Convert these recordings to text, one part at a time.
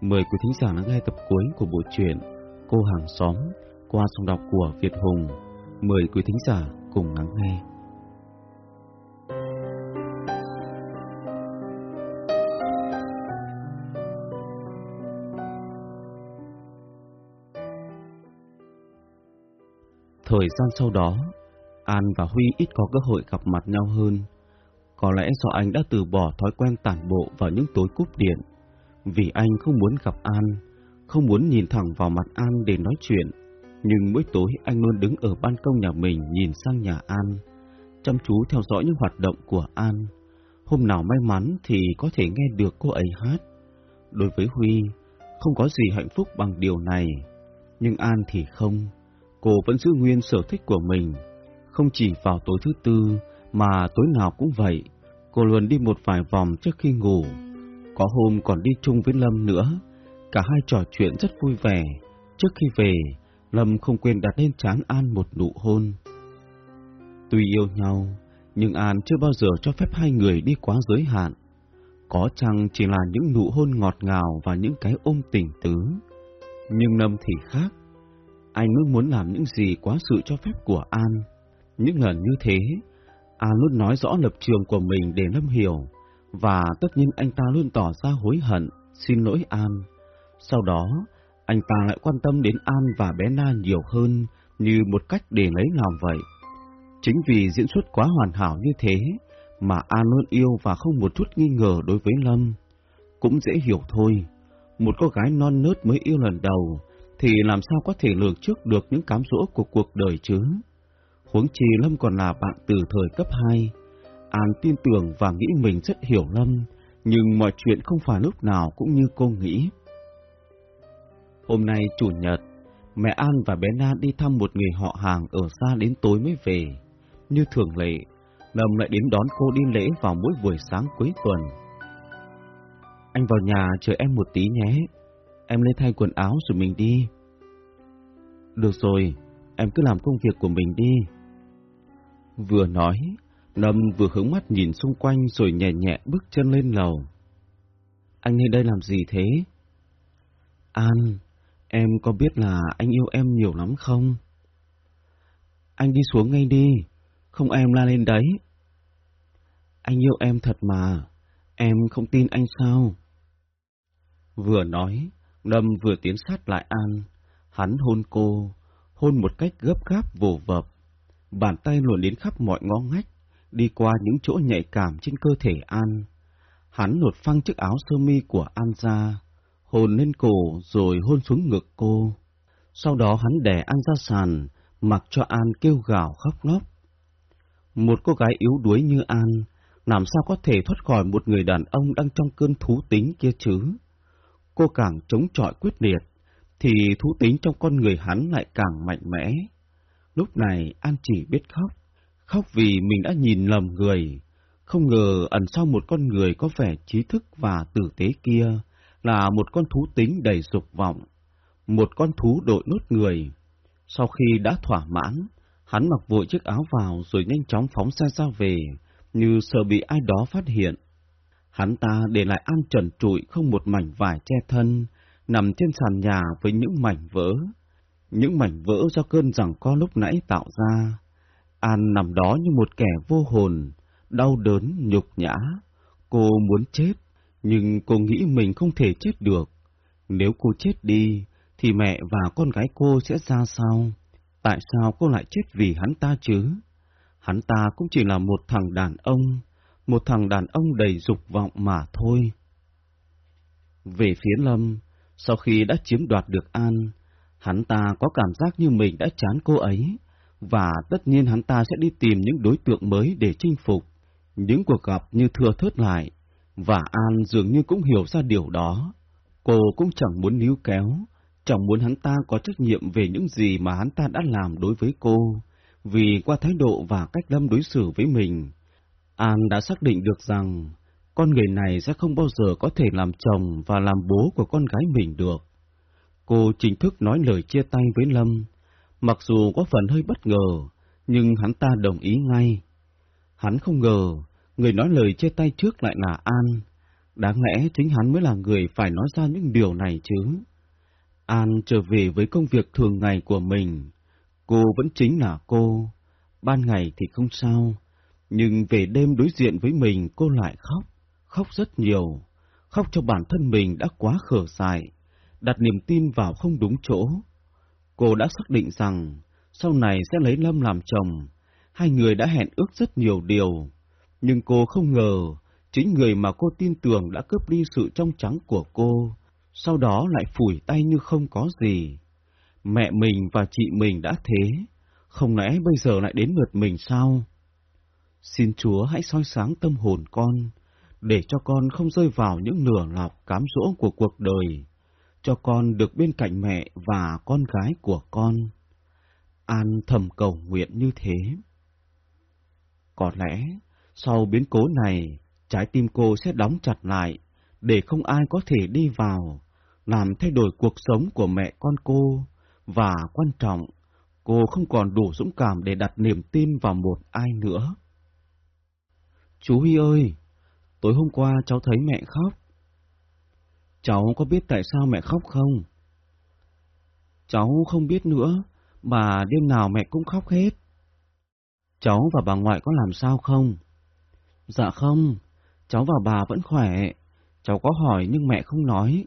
Mời quý thính giả lắng nghe tập cuối của bộ truyện Cô hàng xóm qua giọng đọc của Việt Hùng. Mời quý thính giả cùng lắng nghe. Thời gian sau đó, An và Huy ít có cơ hội gặp mặt nhau hơn. Có lẽ do anh đã từ bỏ thói quen tản bộ vào những tối cúp điện vì anh không muốn gặp An, không muốn nhìn thẳng vào mặt An để nói chuyện. Nhưng mỗi tối anh luôn đứng ở ban công nhà mình nhìn sang nhà An, chăm chú theo dõi những hoạt động của An. Hôm nào may mắn thì có thể nghe được cô ấy hát. Đối với Huy, không có gì hạnh phúc bằng điều này. Nhưng An thì không. Cô vẫn giữ nguyên sở thích của mình. Không chỉ vào tối thứ tư, mà tối nào cũng vậy. Cô luôn đi một vài vòng trước khi ngủ. Có hôm còn đi chung với Lâm nữa, cả hai trò chuyện rất vui vẻ. Trước khi về, Lâm không quên đặt lên trán An một nụ hôn. Tuy yêu nhau, nhưng An chưa bao giờ cho phép hai người đi quá giới hạn. Có chăng chỉ là những nụ hôn ngọt ngào và những cái ôm tình tứ. Nhưng Lâm thì khác. Anh luôn muốn làm những gì quá sự cho phép của An. Những lần như thế, An luôn nói rõ lập trường của mình để Lâm hiểu và tất nhiên anh ta luôn tỏ ra hối hận, xin lỗi An. Sau đó, anh ta lại quan tâm đến An và bé Na nhiều hơn như một cách để lấy lòng vậy. Chính vì diễn xuất quá hoàn hảo như thế mà An luôn yêu và không một chút nghi ngờ đối với Lâm. Cũng dễ hiểu thôi, một cô gái non nớt mới yêu lần đầu thì làm sao có thể lường trước được những cám dỗ của cuộc đời chứ? Huống chi Lâm còn là bạn từ thời cấp 2, An tin tưởng và nghĩ mình rất hiểu Lâm, nhưng mọi chuyện không phải lúc nào cũng như cô nghĩ. Hôm nay chủ nhật, mẹ An và bé Na đi thăm một người họ hàng ở xa đến tối mới về. Như thường lệ, Lâm lại đến đón cô đi lễ vào mỗi buổi sáng cuối tuần. Anh vào nhà chờ em một tí nhé, em lên thay quần áo rồi mình đi. Được rồi, em cứ làm công việc của mình đi. Vừa nói, Lâm vừa hướng mắt nhìn xung quanh rồi nhẹ nhẹ bước chân lên lầu. Anh lên đây làm gì thế? An, em có biết là anh yêu em nhiều lắm không? Anh đi xuống ngay đi, không em la lên đấy. Anh yêu em thật mà, em không tin anh sao? Vừa nói, Lâm vừa tiến sát lại An, hắn hôn cô, hôn một cách gấp gáp vồ vập, bàn tay luồn đến khắp mọi ngõ ngách, đi qua những chỗ nhạy cảm trên cơ thể An. Hắn lột phăng chiếc áo sơ mi của An ra, hồn lên cổ rồi hôn xuống ngực cô. Sau đó hắn đè An ra sàn, mặc cho An kêu gào khóc lóc. Một cô gái yếu đuối như An, làm sao có thể thoát khỏi một người đàn ông đang trong cơn thú tính kia chứ? Cô càng chống chọi quyết liệt, thì thú tính trong con người hắn lại càng mạnh mẽ. Lúc này An chỉ biết khóc khóc vì mình đã nhìn lầm người, không ngờ ẩn sau một con người có vẻ trí thức và tử tế kia là một con thú tính đầy dục vọng, một con thú đội nốt người. Sau khi đã thỏa mãn, hắn mặc vội chiếc áo vào rồi nhanh chóng phóng xe ra về, như sợ bị ai đó phát hiện. Hắn ta để lại an trần trụi không một mảnh vải che thân, nằm trên sàn nhà với những mảnh vỡ. Những mảnh vỡ do cơn giằng co lúc nãy tạo ra. An nằm đó như một kẻ vô hồn, đau đớn, nhục nhã. Cô muốn chết, nhưng cô nghĩ mình không thể chết được. Nếu cô chết đi, thì mẹ và con gái cô sẽ ra sao? Tại sao cô lại chết vì hắn ta chứ? Hắn ta cũng chỉ là một thằng đàn ông, một thằng đàn ông đầy dục vọng mà thôi. Về phía Lâm, sau khi đã chiếm đoạt được An, hắn ta có cảm giác như mình đã chán cô ấy, và tất nhiên hắn ta sẽ đi tìm những đối tượng mới để chinh phục. Những cuộc gặp như thưa thớt lại, và An dường như cũng hiểu ra điều đó. Cô cũng chẳng muốn níu kéo, chẳng muốn hắn ta có trách nhiệm về những gì mà hắn ta đã làm đối với cô, vì qua thái độ và cách Lâm đối xử với mình, An đã xác định được rằng con người này sẽ không bao giờ có thể làm chồng và làm bố của con gái mình được. Cô chính thức nói lời chia tay với Lâm, Mặc dù có phần hơi bất ngờ, nhưng hắn ta đồng ý ngay. Hắn không ngờ, người nói lời chia tay trước lại là An. Đáng lẽ chính hắn mới là người phải nói ra những điều này chứ. An trở về với công việc thường ngày của mình. Cô vẫn chính là cô. Ban ngày thì không sao, nhưng về đêm đối diện với mình cô lại khóc, khóc rất nhiều, khóc cho bản thân mình đã quá khở dại, đặt niềm tin vào không đúng chỗ. Cô đã xác định rằng sau này sẽ lấy Lâm làm chồng, hai người đã hẹn ước rất nhiều điều, nhưng cô không ngờ chính người mà cô tin tưởng đã cướp đi sự trong trắng của cô, sau đó lại phủi tay như không có gì. Mẹ mình và chị mình đã thế, không lẽ bây giờ lại đến lượt mình sao? Xin Chúa hãy soi sáng tâm hồn con, để cho con không rơi vào những nửa lọc cám dỗ của cuộc đời, cho con được bên cạnh mẹ và con gái của con. An thầm cầu nguyện như thế. Có lẽ, sau biến cố này, trái tim cô sẽ đóng chặt lại, để không ai có thể đi vào, làm thay đổi cuộc sống của mẹ con cô, và quan trọng, cô không còn đủ dũng cảm để đặt niềm tin vào một ai nữa. Chú Huy ơi, tối hôm qua cháu thấy mẹ khóc. Cháu có biết tại sao mẹ khóc không? Cháu không biết nữa, mà đêm nào mẹ cũng khóc hết. Cháu và bà ngoại có làm sao không? Dạ không, cháu và bà vẫn khỏe. Cháu có hỏi nhưng mẹ không nói.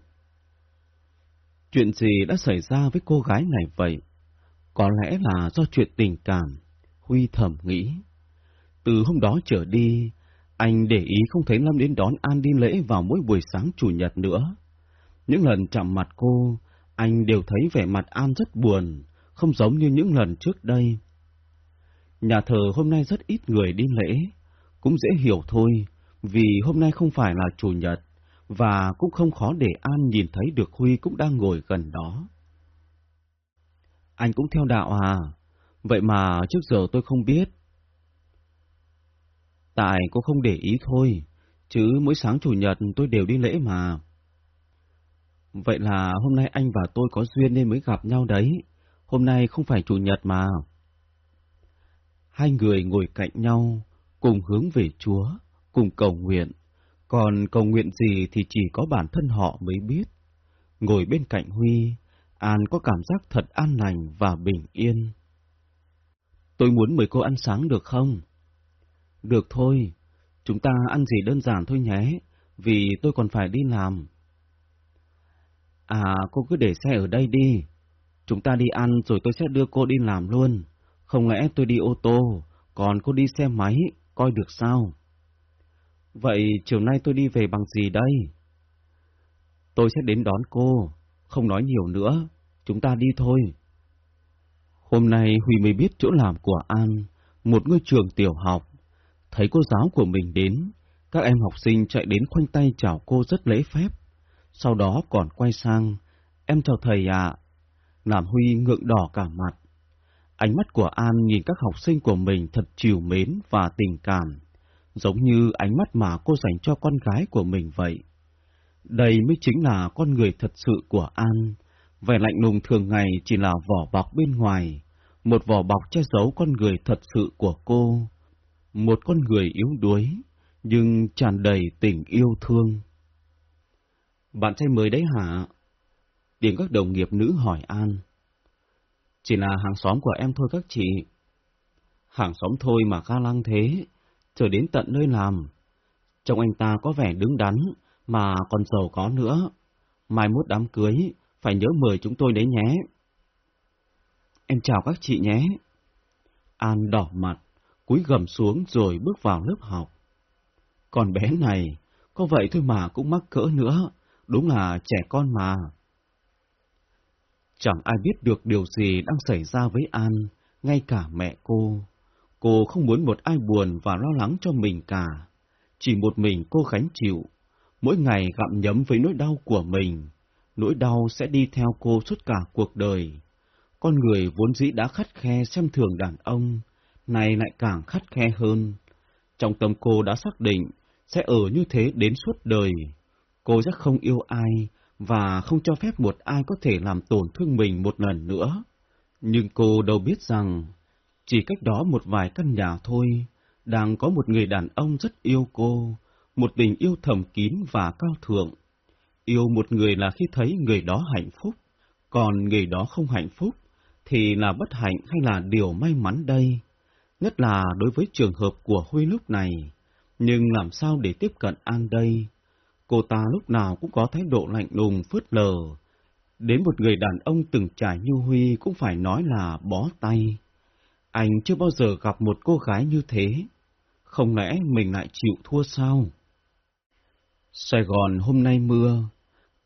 Chuyện gì đã xảy ra với cô gái này vậy? Có lẽ là do chuyện tình cảm, Huy thầm nghĩ. Từ hôm đó trở đi, anh để ý không thấy Lâm đến đón An đi lễ vào mỗi buổi sáng chủ nhật nữa. Những lần chạm mặt cô, anh đều thấy vẻ mặt An rất buồn, không giống như những lần trước đây. Nhà thờ hôm nay rất ít người đi lễ, cũng dễ hiểu thôi, vì hôm nay không phải là chủ nhật, và cũng không khó để An nhìn thấy được Huy cũng đang ngồi gần đó. Anh cũng theo đạo à? Vậy mà trước giờ tôi không biết. Tại cô không để ý thôi, chứ mỗi sáng chủ nhật tôi đều đi lễ mà. Vậy là hôm nay anh và tôi có duyên nên mới gặp nhau đấy. Hôm nay không phải chủ nhật mà. Hai người ngồi cạnh nhau, cùng hướng về Chúa, cùng cầu nguyện. Còn cầu nguyện gì thì chỉ có bản thân họ mới biết. Ngồi bên cạnh Huy, An có cảm giác thật an lành và bình yên. Tôi muốn mời cô ăn sáng được không? Được thôi, chúng ta ăn gì đơn giản thôi nhé, vì tôi còn phải đi làm. À, cô cứ để xe ở đây đi. Chúng ta đi ăn rồi tôi sẽ đưa cô đi làm luôn. Không lẽ tôi đi ô tô, còn cô đi xe máy, coi được sao? Vậy chiều nay tôi đi về bằng gì đây? Tôi sẽ đến đón cô, không nói nhiều nữa, chúng ta đi thôi. Hôm nay Huy mới biết chỗ làm của An, một ngôi trường tiểu học. Thấy cô giáo của mình đến, các em học sinh chạy đến khoanh tay chào cô rất lễ phép. Sau đó còn quay sang, em chào thầy ạ. Làm Huy ngượng đỏ cả mặt. Ánh mắt của An nhìn các học sinh của mình thật chiều mến và tình cảm, giống như ánh mắt mà cô dành cho con gái của mình vậy. Đây mới chính là con người thật sự của An. Vẻ lạnh lùng thường ngày chỉ là vỏ bọc bên ngoài, một vỏ bọc che giấu con người thật sự của cô. Một con người yếu đuối, nhưng tràn đầy tình yêu thương. Bạn trai mới đấy hả? Tiếng các đồng nghiệp nữ hỏi An. Chỉ là hàng xóm của em thôi các chị. Hàng xóm thôi mà ga lăng thế, trở đến tận nơi làm. Trông anh ta có vẻ đứng đắn, mà còn giàu có nữa. Mai mốt đám cưới, phải nhớ mời chúng tôi đấy nhé. Em chào các chị nhé. An đỏ mặt, cúi gầm xuống rồi bước vào lớp học. Còn bé này, có vậy thôi mà cũng mắc cỡ nữa, đúng là trẻ con mà. Chẳng ai biết được điều gì đang xảy ra với An, ngay cả mẹ cô. Cô không muốn một ai buồn và lo lắng cho mình cả. Chỉ một mình cô gánh chịu, mỗi ngày gặm nhấm với nỗi đau của mình. Nỗi đau sẽ đi theo cô suốt cả cuộc đời. Con người vốn dĩ đã khắt khe xem thường đàn ông, nay lại càng khắt khe hơn. Trong tâm cô đã xác định sẽ ở như thế đến suốt đời. Cô rất không yêu ai và không cho phép một ai có thể làm tổn thương mình một lần nữa. Nhưng cô đâu biết rằng, chỉ cách đó một vài căn nhà thôi, đang có một người đàn ông rất yêu cô, một tình yêu thầm kín và cao thượng. Yêu một người là khi thấy người đó hạnh phúc, còn người đó không hạnh phúc, thì là bất hạnh hay là điều may mắn đây? Nhất là đối với trường hợp của Huy lúc này. Nhưng làm sao để tiếp cận An đây? Cô ta lúc nào cũng có thái độ lạnh lùng, phớt lờ. Đến một người đàn ông từng trải như Huy cũng phải nói là bó tay. Anh chưa bao giờ gặp một cô gái như thế. Không lẽ mình lại chịu thua sao? Sài Gòn hôm nay mưa.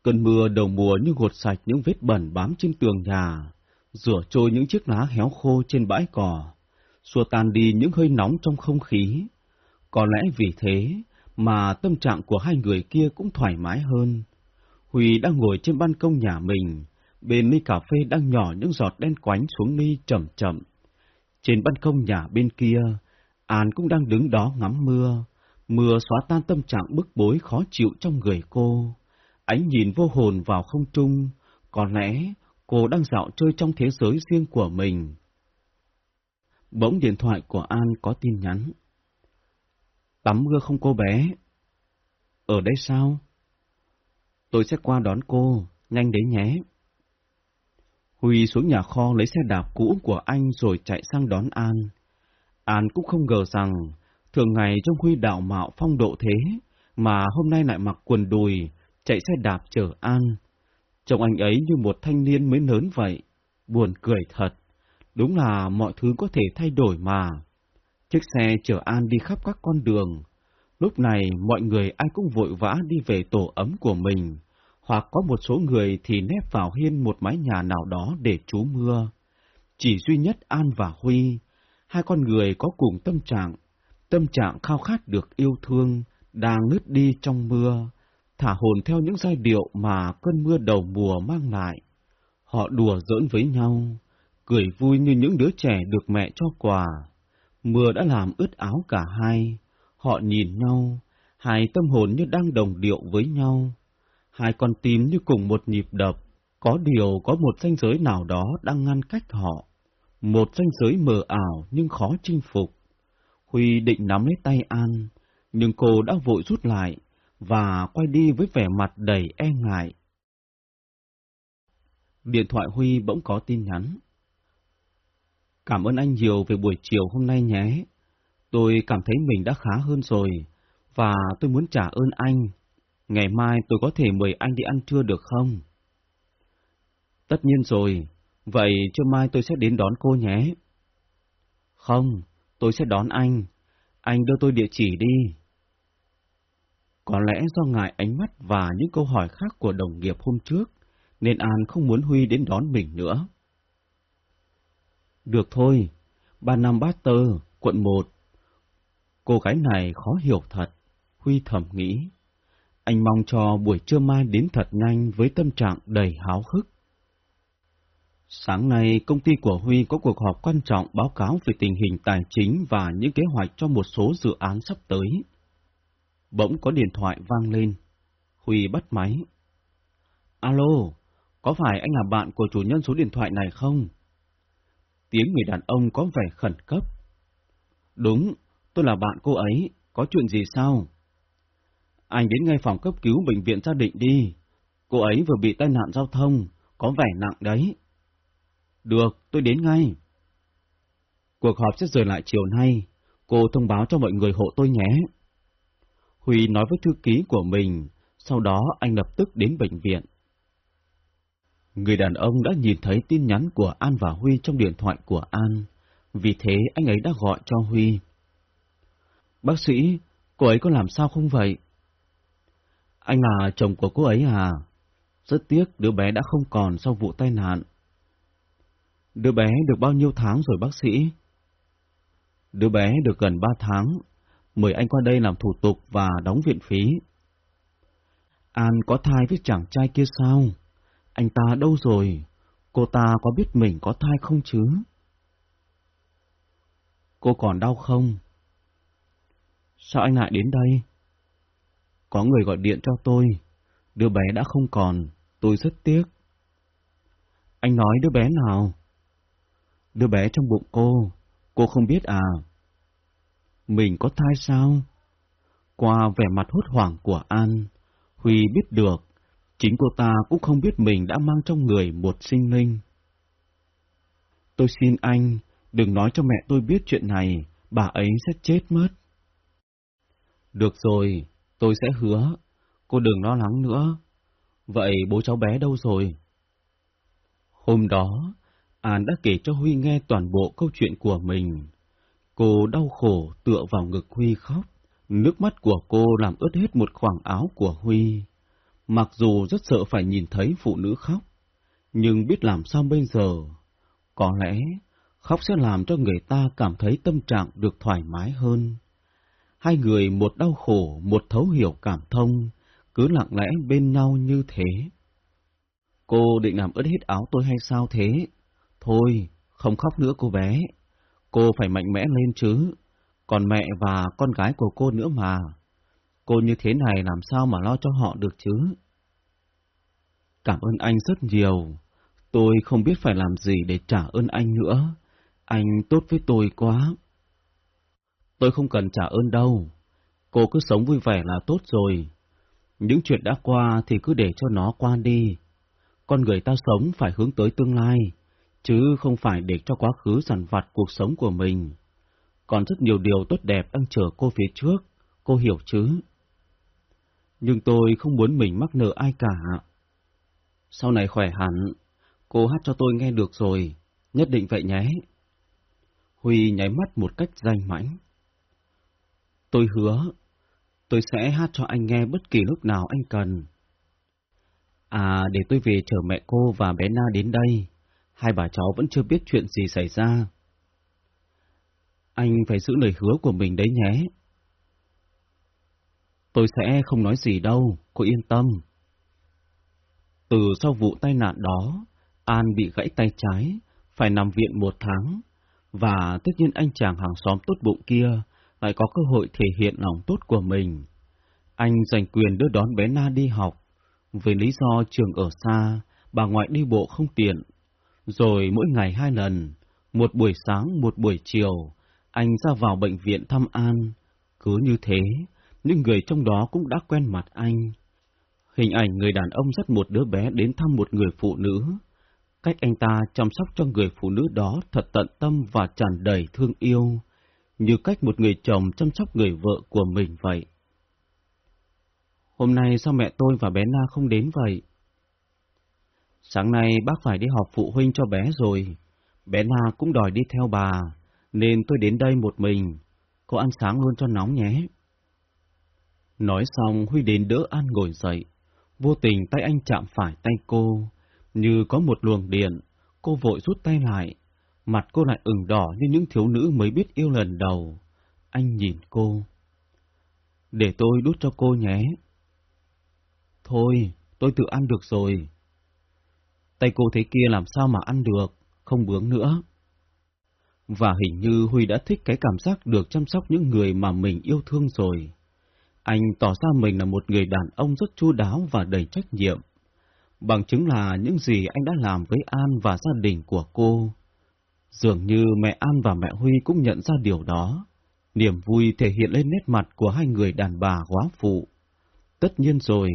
Cơn mưa đầu mùa như gột sạch những vết bẩn bám trên tường nhà, rửa trôi những chiếc lá héo khô trên bãi cỏ, xua tan đi những hơi nóng trong không khí. Có lẽ vì thế mà tâm trạng của hai người kia cũng thoải mái hơn. Huy đang ngồi trên ban công nhà mình, bên ly cà phê đang nhỏ những giọt đen quánh xuống ly chậm chậm. Trên ban công nhà bên kia, An cũng đang đứng đó ngắm mưa. Mưa xóa tan tâm trạng bức bối khó chịu trong người cô. Ánh nhìn vô hồn vào không trung, có lẽ cô đang dạo chơi trong thế giới riêng của mình. Bỗng điện thoại của An có tin nhắn. Tắm mưa không cô bé? Ở đây sao? Tôi sẽ qua đón cô, nhanh đấy nhé. Huy xuống nhà kho lấy xe đạp cũ của anh rồi chạy sang đón An. An cũng không ngờ rằng, thường ngày trong Huy đạo mạo phong độ thế, mà hôm nay lại mặc quần đùi, chạy xe đạp chở An. Trông anh ấy như một thanh niên mới lớn vậy, buồn cười thật. Đúng là mọi thứ có thể thay đổi mà. Chiếc xe chở An đi khắp các con đường. Lúc này mọi người ai cũng vội vã đi về tổ ấm của mình, hoặc có một số người thì nép vào hiên một mái nhà nào đó để trú mưa. Chỉ duy nhất An và Huy, hai con người có cùng tâm trạng, tâm trạng khao khát được yêu thương, đang ngứt đi trong mưa, thả hồn theo những giai điệu mà cơn mưa đầu mùa mang lại. Họ đùa giỡn với nhau, cười vui như những đứa trẻ được mẹ cho quà. Mưa đã làm ướt áo cả hai, họ nhìn nhau, hai tâm hồn như đang đồng điệu với nhau. Hai con tim như cùng một nhịp đập, có điều có một ranh giới nào đó đang ngăn cách họ. Một ranh giới mờ ảo nhưng khó chinh phục. Huy định nắm lấy tay An, nhưng cô đã vội rút lại và quay đi với vẻ mặt đầy e ngại. Điện thoại Huy bỗng có tin nhắn. Cảm ơn anh nhiều về buổi chiều hôm nay nhé. Tôi cảm thấy mình đã khá hơn rồi, và tôi muốn trả ơn anh. Ngày mai tôi có thể mời anh đi ăn trưa được không? Tất nhiên rồi, vậy trưa mai tôi sẽ đến đón cô nhé. Không, tôi sẽ đón anh. Anh đưa tôi địa chỉ đi. Có lẽ do ngại ánh mắt và những câu hỏi khác của đồng nghiệp hôm trước, nên An không muốn Huy đến đón mình nữa. Được thôi, ba năm bát tơ, quận một. Cô gái này khó hiểu thật, Huy thầm nghĩ. Anh mong cho buổi trưa mai đến thật nhanh với tâm trạng đầy háo hức. Sáng nay, công ty của Huy có cuộc họp quan trọng báo cáo về tình hình tài chính và những kế hoạch cho một số dự án sắp tới. Bỗng có điện thoại vang lên. Huy bắt máy. Alo, có phải anh là bạn của chủ nhân số điện thoại này không? Tiếng người đàn ông có vẻ khẩn cấp. Đúng, tôi là bạn cô ấy, có chuyện gì sao? Anh đến ngay phòng cấp cứu bệnh viện gia định đi. Cô ấy vừa bị tai nạn giao thông, có vẻ nặng đấy. Được, tôi đến ngay. Cuộc họp sẽ rời lại chiều nay. Cô thông báo cho mọi người hộ tôi nhé. Huy nói với thư ký của mình, sau đó anh lập tức đến bệnh viện. Người đàn ông đã nhìn thấy tin nhắn của An và Huy trong điện thoại của An, vì thế anh ấy đã gọi cho Huy. Bác sĩ, cô ấy có làm sao không vậy? Anh là chồng của cô ấy à? Rất tiếc đứa bé đã không còn sau vụ tai nạn. Đứa bé được bao nhiêu tháng rồi bác sĩ? Đứa bé được gần ba tháng. Mời anh qua đây làm thủ tục và đóng viện phí. An có thai với chàng trai kia sao? Anh ta đâu rồi? Cô ta có biết mình có thai không chứ? Cô còn đau không? Sao anh lại đến đây? Có người gọi điện cho tôi. Đứa bé đã không còn, tôi rất tiếc. Anh nói đứa bé nào? Đứa bé trong bụng cô, cô không biết à? Mình có thai sao? Qua vẻ mặt hốt hoảng của An, Huy biết được, chính cô ta cũng không biết mình đã mang trong người một sinh linh. Tôi xin anh, đừng nói cho mẹ tôi biết chuyện này, bà ấy sẽ chết mất. Được rồi, tôi sẽ hứa, cô đừng lo lắng nữa. Vậy bố cháu bé đâu rồi? Hôm đó, An đã kể cho Huy nghe toàn bộ câu chuyện của mình. Cô đau khổ tựa vào ngực Huy khóc. Nước mắt của cô làm ướt hết một khoảng áo của Huy. Mặc dù rất sợ phải nhìn thấy phụ nữ khóc, nhưng biết làm sao bây giờ. Có lẽ khóc sẽ làm cho người ta cảm thấy tâm trạng được thoải mái hơn. Hai người một đau khổ, một thấu hiểu cảm thông, cứ lặng lẽ bên nhau như thế. Cô định làm ướt hết áo tôi hay sao thế? Thôi, không khóc nữa cô bé. Cô phải mạnh mẽ lên chứ. Còn mẹ và con gái của cô nữa mà. Cô như thế này làm sao mà lo cho họ được chứ? Cảm ơn anh rất nhiều. Tôi không biết phải làm gì để trả ơn anh nữa. Anh tốt với tôi quá. Tôi không cần trả ơn đâu. Cô cứ sống vui vẻ là tốt rồi. Những chuyện đã qua thì cứ để cho nó qua đi. Con người ta sống phải hướng tới tương lai, chứ không phải để cho quá khứ dằn vặt cuộc sống của mình. Còn rất nhiều điều tốt đẹp đang chờ cô phía trước, cô hiểu chứ? Nhưng tôi không muốn mình mắc nợ ai cả. Sau này khỏe hẳn, cô hát cho tôi nghe được rồi, nhất định vậy nhé. Huy nháy mắt một cách danh mãnh. Tôi hứa, tôi sẽ hát cho anh nghe bất kỳ lúc nào anh cần. À, để tôi về chở mẹ cô và bé Na đến đây. Hai bà cháu vẫn chưa biết chuyện gì xảy ra. Anh phải giữ lời hứa của mình đấy nhé. Tôi sẽ không nói gì đâu, cô yên tâm. Từ sau vụ tai nạn đó, An bị gãy tay trái, phải nằm viện một tháng, và tất nhiên anh chàng hàng xóm tốt bụng kia lại có cơ hội thể hiện lòng tốt của mình. Anh giành quyền đưa đón bé Na đi học, vì lý do trường ở xa, bà ngoại đi bộ không tiện. Rồi mỗi ngày hai lần, một buổi sáng một buổi chiều, anh ra vào bệnh viện thăm An. Cứ như thế, những người trong đó cũng đã quen mặt anh. Hình ảnh người đàn ông dắt một đứa bé đến thăm một người phụ nữ. Cách anh ta chăm sóc cho người phụ nữ đó thật tận tâm và tràn đầy thương yêu, như cách một người chồng chăm sóc người vợ của mình vậy. Hôm nay sao mẹ tôi và bé Na không đến vậy? Sáng nay bác phải đi họp phụ huynh cho bé rồi. Bé Na cũng đòi đi theo bà, nên tôi đến đây một mình. Cô ăn sáng luôn cho nóng nhé. Nói xong Huy đến đỡ An ngồi dậy. Vô tình tay anh chạm phải tay cô. Như có một luồng điện, cô vội rút tay lại. Mặt cô lại ửng đỏ như những thiếu nữ mới biết yêu lần đầu. Anh nhìn cô. Để tôi đút cho cô nhé. Thôi, tôi tự ăn được rồi. Tay cô thế kia làm sao mà ăn được, không bướng nữa. Và hình như Huy đã thích cái cảm giác được chăm sóc những người mà mình yêu thương rồi. Anh tỏ ra mình là một người đàn ông rất chu đáo và đầy trách nhiệm. Bằng chứng là những gì anh đã làm với An và gia đình của cô. Dường như mẹ An và mẹ Huy cũng nhận ra điều đó. Niềm vui thể hiện lên nét mặt của hai người đàn bà quá phụ. Tất nhiên rồi,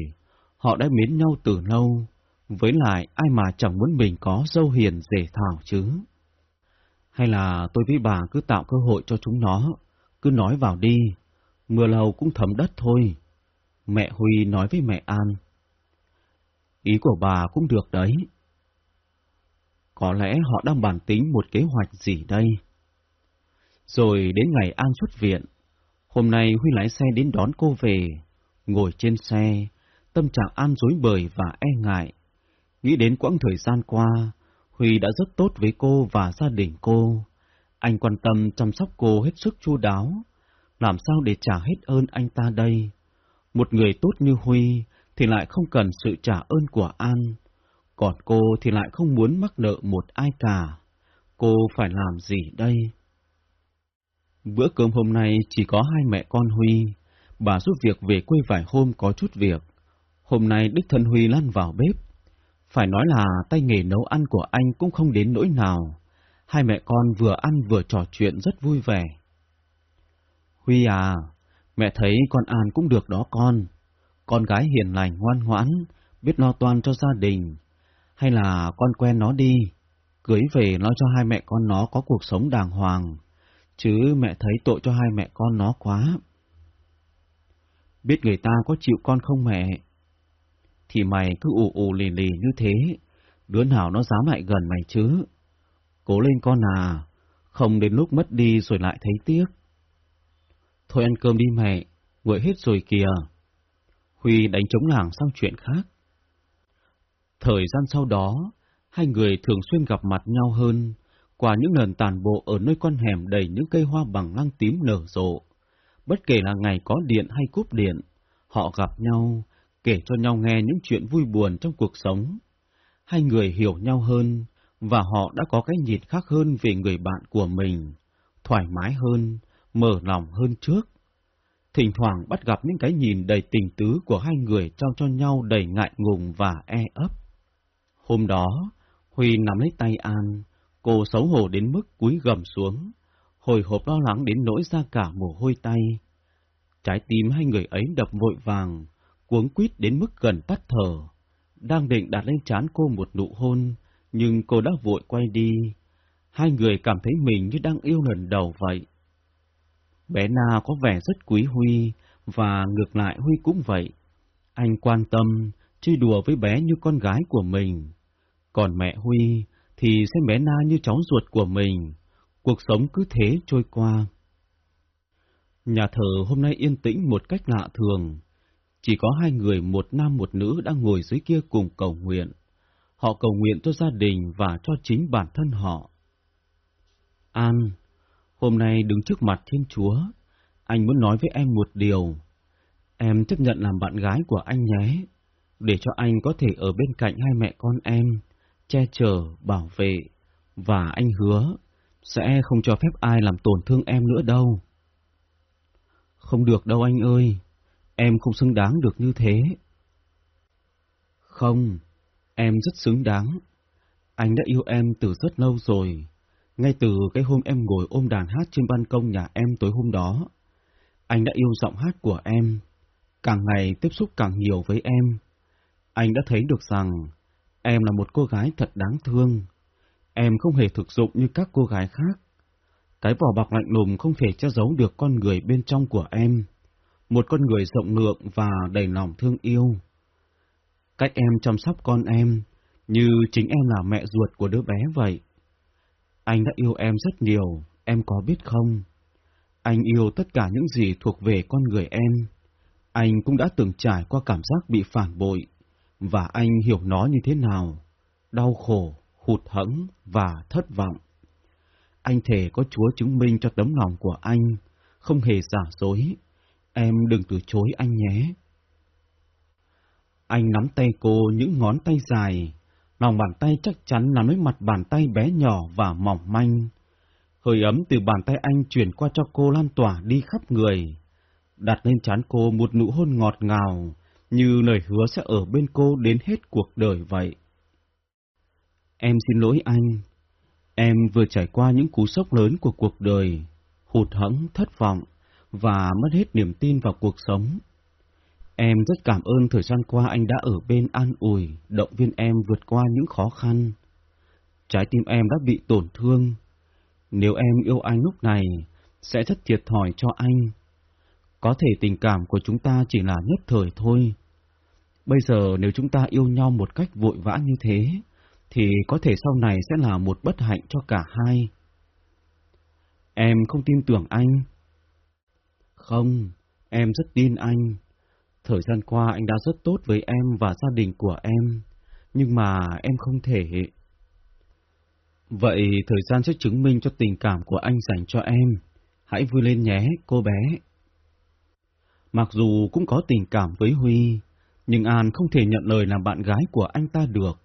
Họ đã mến nhau từ lâu, với lại ai mà chẳng muốn mình có dâu hiền dễ thảo chứ. Hay là tôi với bà cứ tạo cơ hội cho chúng nó, cứ nói vào đi, mưa lâu cũng thấm đất thôi. Mẹ Huy nói với mẹ An. Ý của bà cũng được đấy. Có lẽ họ đang bàn tính một kế hoạch gì đây. Rồi đến ngày An xuất viện, hôm nay Huy lái xe đến đón cô về, ngồi trên xe, tâm trạng An dối bời và e ngại. Nghĩ đến quãng thời gian qua, Huy đã rất tốt với cô và gia đình cô. Anh quan tâm chăm sóc cô hết sức chu đáo. Làm sao để trả hết ơn anh ta đây? Một người tốt như Huy thì lại không cần sự trả ơn của An. Còn cô thì lại không muốn mắc nợ một ai cả. Cô phải làm gì đây? Bữa cơm hôm nay chỉ có hai mẹ con Huy. Bà giúp việc về quê vài hôm có chút việc. Hôm nay Đức Thân Huy lăn vào bếp. Phải nói là tay nghề nấu ăn của anh cũng không đến nỗi nào. Hai mẹ con vừa ăn vừa trò chuyện rất vui vẻ. Huy à, Mẹ thấy con An cũng được đó con. Con gái hiền lành, ngoan ngoãn, biết lo toan cho gia đình. Hay là con quen nó đi, cưới về lo cho hai mẹ con nó có cuộc sống đàng hoàng. Chứ mẹ thấy tội cho hai mẹ con nó quá. Biết người ta có chịu con không mẹ? Thì mày cứ ù ù lì lì như thế, đứa nào nó dám lại gần mày chứ? Cố lên con à, không đến lúc mất đi rồi lại thấy tiếc. Thôi ăn cơm đi mẹ, nguội hết rồi kìa. Huy đánh trống làng sang chuyện khác. Thời gian sau đó, hai người thường xuyên gặp mặt nhau hơn, qua những lần tàn bộ ở nơi con hẻm đầy những cây hoa bằng lăng tím nở rộ. Bất kể là ngày có điện hay cúp điện, họ gặp nhau, kể cho nhau nghe những chuyện vui buồn trong cuộc sống. Hai người hiểu nhau hơn, và họ đã có cái nhìn khác hơn về người bạn của mình, thoải mái hơn, mở lòng hơn trước. Thỉnh thoảng bắt gặp những cái nhìn đầy tình tứ của hai người trao cho nhau đầy ngại ngùng và e ấp. Hôm đó, Huy nắm lấy tay An, cô xấu hổ đến mức cúi gầm xuống, hồi hộp lo lắng đến nỗi ra cả mồ hôi tay. Trái tim hai người ấy đập vội vàng, cuống quýt đến mức gần tắt thở. Đang định đặt lên trán cô một nụ hôn, nhưng cô đã vội quay đi. Hai người cảm thấy mình như đang yêu lần đầu vậy. Bé Na có vẻ rất quý Huy, và ngược lại Huy cũng vậy. Anh quan tâm, chơi đùa với bé như con gái của mình. Còn mẹ Huy thì xem bé Na như cháu ruột của mình. Cuộc sống cứ thế trôi qua. Nhà thờ hôm nay yên tĩnh một cách lạ thường. Chỉ có hai người một nam một nữ đang ngồi dưới kia cùng cầu nguyện. Họ cầu nguyện cho gia đình và cho chính bản thân họ. An, hôm nay đứng trước mặt Thiên Chúa, anh muốn nói với em một điều. Em chấp nhận làm bạn gái của anh nhé, để cho anh có thể ở bên cạnh hai mẹ con em, che chở, bảo vệ, và anh hứa sẽ không cho phép ai làm tổn thương em nữa đâu. Không được đâu anh ơi, em không xứng đáng được như thế. Không, em rất xứng đáng. Anh đã yêu em từ rất lâu rồi, ngay từ cái hôm em ngồi ôm đàn hát trên ban công nhà em tối hôm đó. Anh đã yêu giọng hát của em, càng ngày tiếp xúc càng nhiều với em. Anh đã thấy được rằng em là một cô gái thật đáng thương. Em không hề thực dụng như các cô gái khác. Cái vỏ bọc lạnh lùng không thể che giấu được con người bên trong của em. Một con người rộng lượng và đầy lòng thương yêu. Cách em chăm sóc con em, như chính em là mẹ ruột của đứa bé vậy. Anh đã yêu em rất nhiều, em có biết không? Anh yêu tất cả những gì thuộc về con người em. Anh cũng đã từng trải qua cảm giác bị phản bội, và anh hiểu nó như thế nào. Đau khổ, hụt hẫng và thất vọng. Anh thề có Chúa chứng minh cho tấm lòng của anh, không hề giả dối. Em đừng từ chối anh nhé. Anh nắm tay cô những ngón tay dài, lòng bàn tay chắc chắn nắm lấy mặt bàn tay bé nhỏ và mỏng manh. Hơi ấm từ bàn tay anh chuyển qua cho cô lan tỏa đi khắp người, đặt lên trán cô một nụ hôn ngọt ngào, như lời hứa sẽ ở bên cô đến hết cuộc đời vậy. Em xin lỗi anh. Em vừa trải qua những cú sốc lớn của cuộc đời, hụt hẫng, thất vọng và mất hết niềm tin vào cuộc sống. Em rất cảm ơn thời gian qua anh đã ở bên an ủi, động viên em vượt qua những khó khăn. Trái tim em đã bị tổn thương. Nếu em yêu anh lúc này, sẽ rất thiệt thòi cho anh. Có thể tình cảm của chúng ta chỉ là nhất thời thôi. Bây giờ nếu chúng ta yêu nhau một cách vội vã như thế, thì có thể sau này sẽ là một bất hạnh cho cả hai. Em không tin tưởng anh. Không, em rất tin anh. Thời gian qua anh đã rất tốt với em và gia đình của em, nhưng mà em không thể. Vậy thời gian sẽ chứng minh cho tình cảm của anh dành cho em. Hãy vui lên nhé, cô bé. Mặc dù cũng có tình cảm với Huy, nhưng An không thể nhận lời làm bạn gái của anh ta được.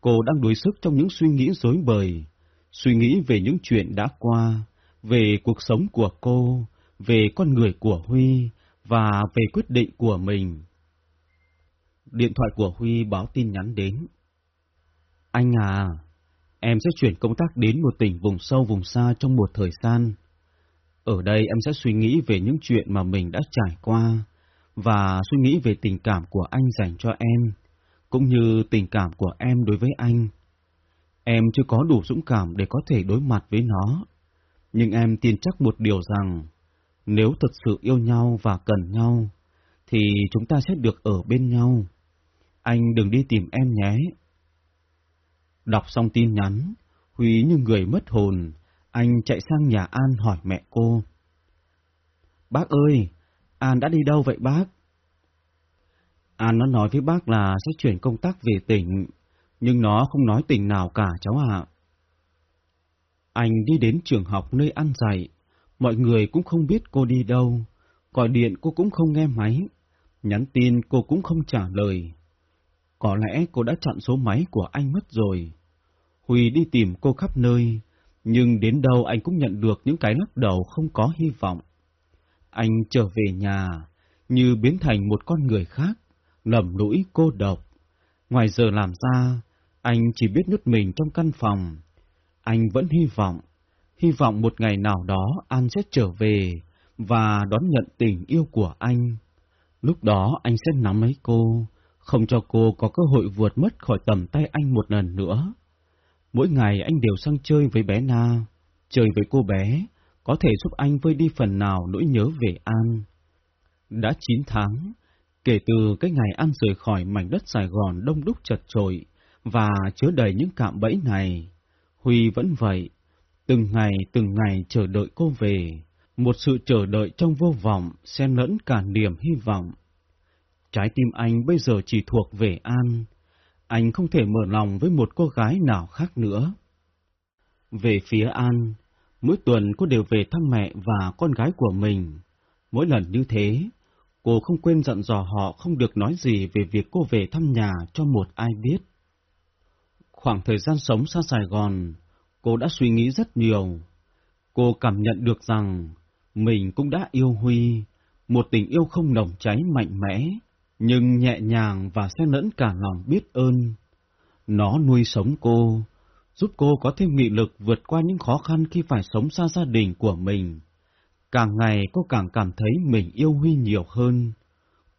Cô đang đuối sức trong những suy nghĩ rối bời, suy nghĩ về những chuyện đã qua, về cuộc sống của cô, về con người của Huy và về quyết định của mình. Điện thoại của Huy báo tin nhắn đến. Anh à, em sẽ chuyển công tác đến một tỉnh vùng sâu vùng xa trong một thời gian. Ở đây em sẽ suy nghĩ về những chuyện mà mình đã trải qua và suy nghĩ về tình cảm của anh dành cho em, cũng như tình cảm của em đối với anh. Em chưa có đủ dũng cảm để có thể đối mặt với nó, nhưng em tin chắc một điều rằng nếu thật sự yêu nhau và cần nhau, thì chúng ta sẽ được ở bên nhau. Anh đừng đi tìm em nhé. Đọc xong tin nhắn, Huy như người mất hồn, anh chạy sang nhà An hỏi mẹ cô. Bác ơi, An đã đi đâu vậy bác? An nó nói với bác là sẽ chuyển công tác về tỉnh, nhưng nó không nói tỉnh nào cả cháu ạ. Anh đi đến trường học nơi ăn dạy, mọi người cũng không biết cô đi đâu, gọi điện cô cũng không nghe máy, nhắn tin cô cũng không trả lời. Có lẽ cô đã chặn số máy của anh mất rồi. Huy đi tìm cô khắp nơi, nhưng đến đâu anh cũng nhận được những cái lắc đầu không có hy vọng. Anh trở về nhà, như biến thành một con người khác, lầm lũi cô độc. Ngoài giờ làm ra, anh chỉ biết nhốt mình trong căn phòng. Anh vẫn hy vọng, hy vọng một ngày nào đó An sẽ trở về và đón nhận tình yêu của anh. Lúc đó anh sẽ nắm lấy cô, không cho cô có cơ hội vượt mất khỏi tầm tay anh một lần nữa. Mỗi ngày anh đều sang chơi với bé Na, chơi với cô bé, có thể giúp anh vơi đi phần nào nỗi nhớ về An. Đã 9 tháng, kể từ cái ngày An rời khỏi mảnh đất Sài Gòn đông đúc chật trội và chứa đầy những cạm bẫy này, Huy vẫn vậy, từng ngày từng ngày chờ đợi cô về, một sự chờ đợi trong vô vọng, xen lẫn cả niềm hy vọng. Trái tim anh bây giờ chỉ thuộc về An, anh không thể mở lòng với một cô gái nào khác nữa. Về phía An, mỗi tuần cô đều về thăm mẹ và con gái của mình. Mỗi lần như thế, cô không quên dặn dò họ không được nói gì về việc cô về thăm nhà cho một ai biết. Khoảng thời gian sống xa Sài Gòn, cô đã suy nghĩ rất nhiều. Cô cảm nhận được rằng mình cũng đã yêu Huy, một tình yêu không nồng cháy mạnh mẽ, nhưng nhẹ nhàng và xen lẫn cả lòng biết ơn. Nó nuôi sống cô, giúp cô có thêm nghị lực vượt qua những khó khăn khi phải sống xa gia đình của mình. Càng ngày cô càng cảm thấy mình yêu Huy nhiều hơn.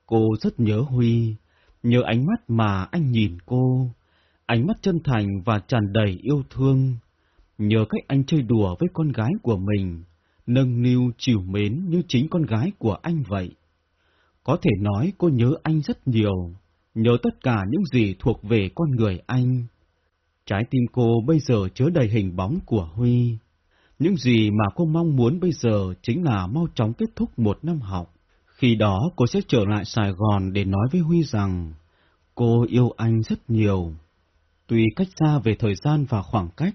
Cô rất nhớ Huy, nhớ ánh mắt mà anh nhìn cô, ánh mắt chân thành và tràn đầy yêu thương nhờ cách anh chơi đùa với con gái của mình, nâng niu chiều mến như chính con gái của anh vậy. Có thể nói cô nhớ anh rất nhiều, nhớ tất cả những gì thuộc về con người anh. Trái tim cô bây giờ chứa đầy hình bóng của Huy. Những gì mà cô mong muốn bây giờ chính là mau chóng kết thúc một năm học. Khi đó cô sẽ trở lại Sài Gòn để nói với Huy rằng cô yêu anh rất nhiều. Tuy cách xa về thời gian và khoảng cách,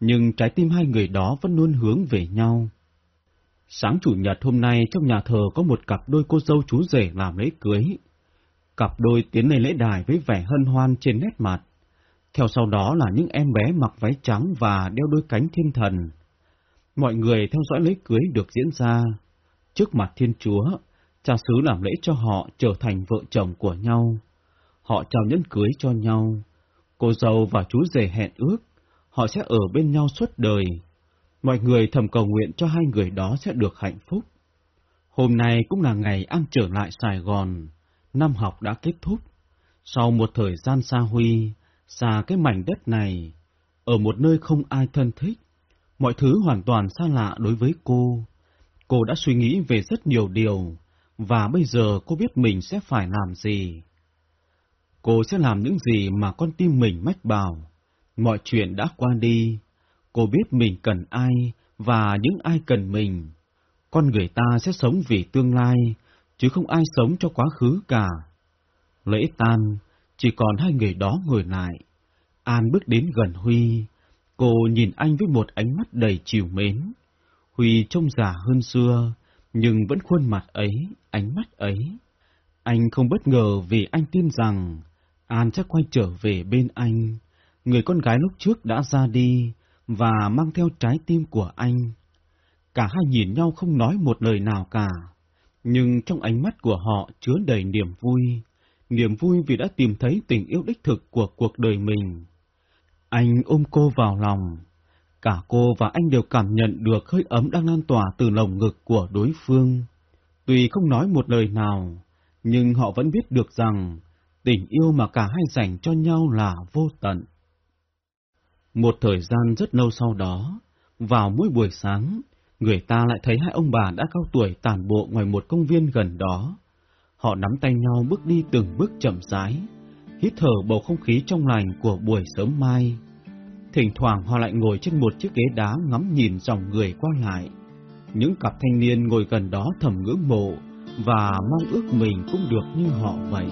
nhưng trái tim hai người đó vẫn luôn hướng về nhau. Sáng chủ nhật hôm nay trong nhà thờ có một cặp đôi cô dâu chú rể làm lễ cưới. Cặp đôi tiến lên lễ đài với vẻ hân hoan trên nét mặt. Theo sau đó là những em bé mặc váy trắng và đeo đôi cánh thiên thần. Mọi người theo dõi lễ cưới được diễn ra. Trước mặt Thiên Chúa, cha xứ làm lễ cho họ trở thành vợ chồng của nhau. Họ trao nhẫn cưới cho nhau. Cô dâu và chú rể hẹn ước, họ sẽ ở bên nhau suốt đời Mọi người thầm cầu nguyện cho hai người đó sẽ được hạnh phúc. Hôm nay cũng là ngày An trở lại Sài Gòn. Năm học đã kết thúc. Sau một thời gian xa Huy, xa cái mảnh đất này, ở một nơi không ai thân thích, mọi thứ hoàn toàn xa lạ đối với cô. Cô đã suy nghĩ về rất nhiều điều, và bây giờ cô biết mình sẽ phải làm gì. Cô sẽ làm những gì mà con tim mình mách bảo. Mọi chuyện đã qua đi, Cô biết mình cần ai và những ai cần mình. Con người ta sẽ sống vì tương lai, chứ không ai sống cho quá khứ cả. Lễ tan, chỉ còn hai người đó ngồi lại. An bước đến gần Huy. Cô nhìn anh với một ánh mắt đầy chiều mến. Huy trông già hơn xưa, nhưng vẫn khuôn mặt ấy, ánh mắt ấy. Anh không bất ngờ vì anh tin rằng An sẽ quay trở về bên anh. Người con gái lúc trước đã ra đi, và mang theo trái tim của anh. Cả hai nhìn nhau không nói một lời nào cả, nhưng trong ánh mắt của họ chứa đầy niềm vui, niềm vui vì đã tìm thấy tình yêu đích thực của cuộc đời mình. Anh ôm cô vào lòng, Cả cô và anh đều cảm nhận được hơi ấm đang lan tỏa từ lồng ngực của đối phương. Tuy không nói một lời nào, nhưng họ vẫn biết được rằng tình yêu mà cả hai dành cho nhau là vô tận. Một thời gian rất lâu sau đó, vào mỗi buổi sáng, người ta lại thấy hai ông bà đã cao tuổi tản bộ ngoài một công viên gần đó. Họ nắm tay nhau bước đi từng bước chậm rãi, hít thở bầu không khí trong lành của buổi sớm mai. Thỉnh thoảng họ lại ngồi trên một chiếc ghế đá ngắm nhìn dòng người qua lại. Những cặp thanh niên ngồi gần đó thầm ngưỡng mộ và mong ước mình cũng được như họ vậy.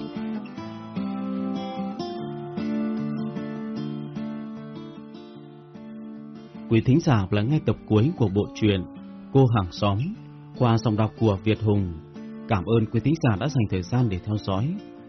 Quý thính giả là nghe tập cuối của bộ truyện Cô hàng xóm qua dòng đọc của Việt Hùng. Cảm ơn quý thính giả đã dành thời gian để theo dõi.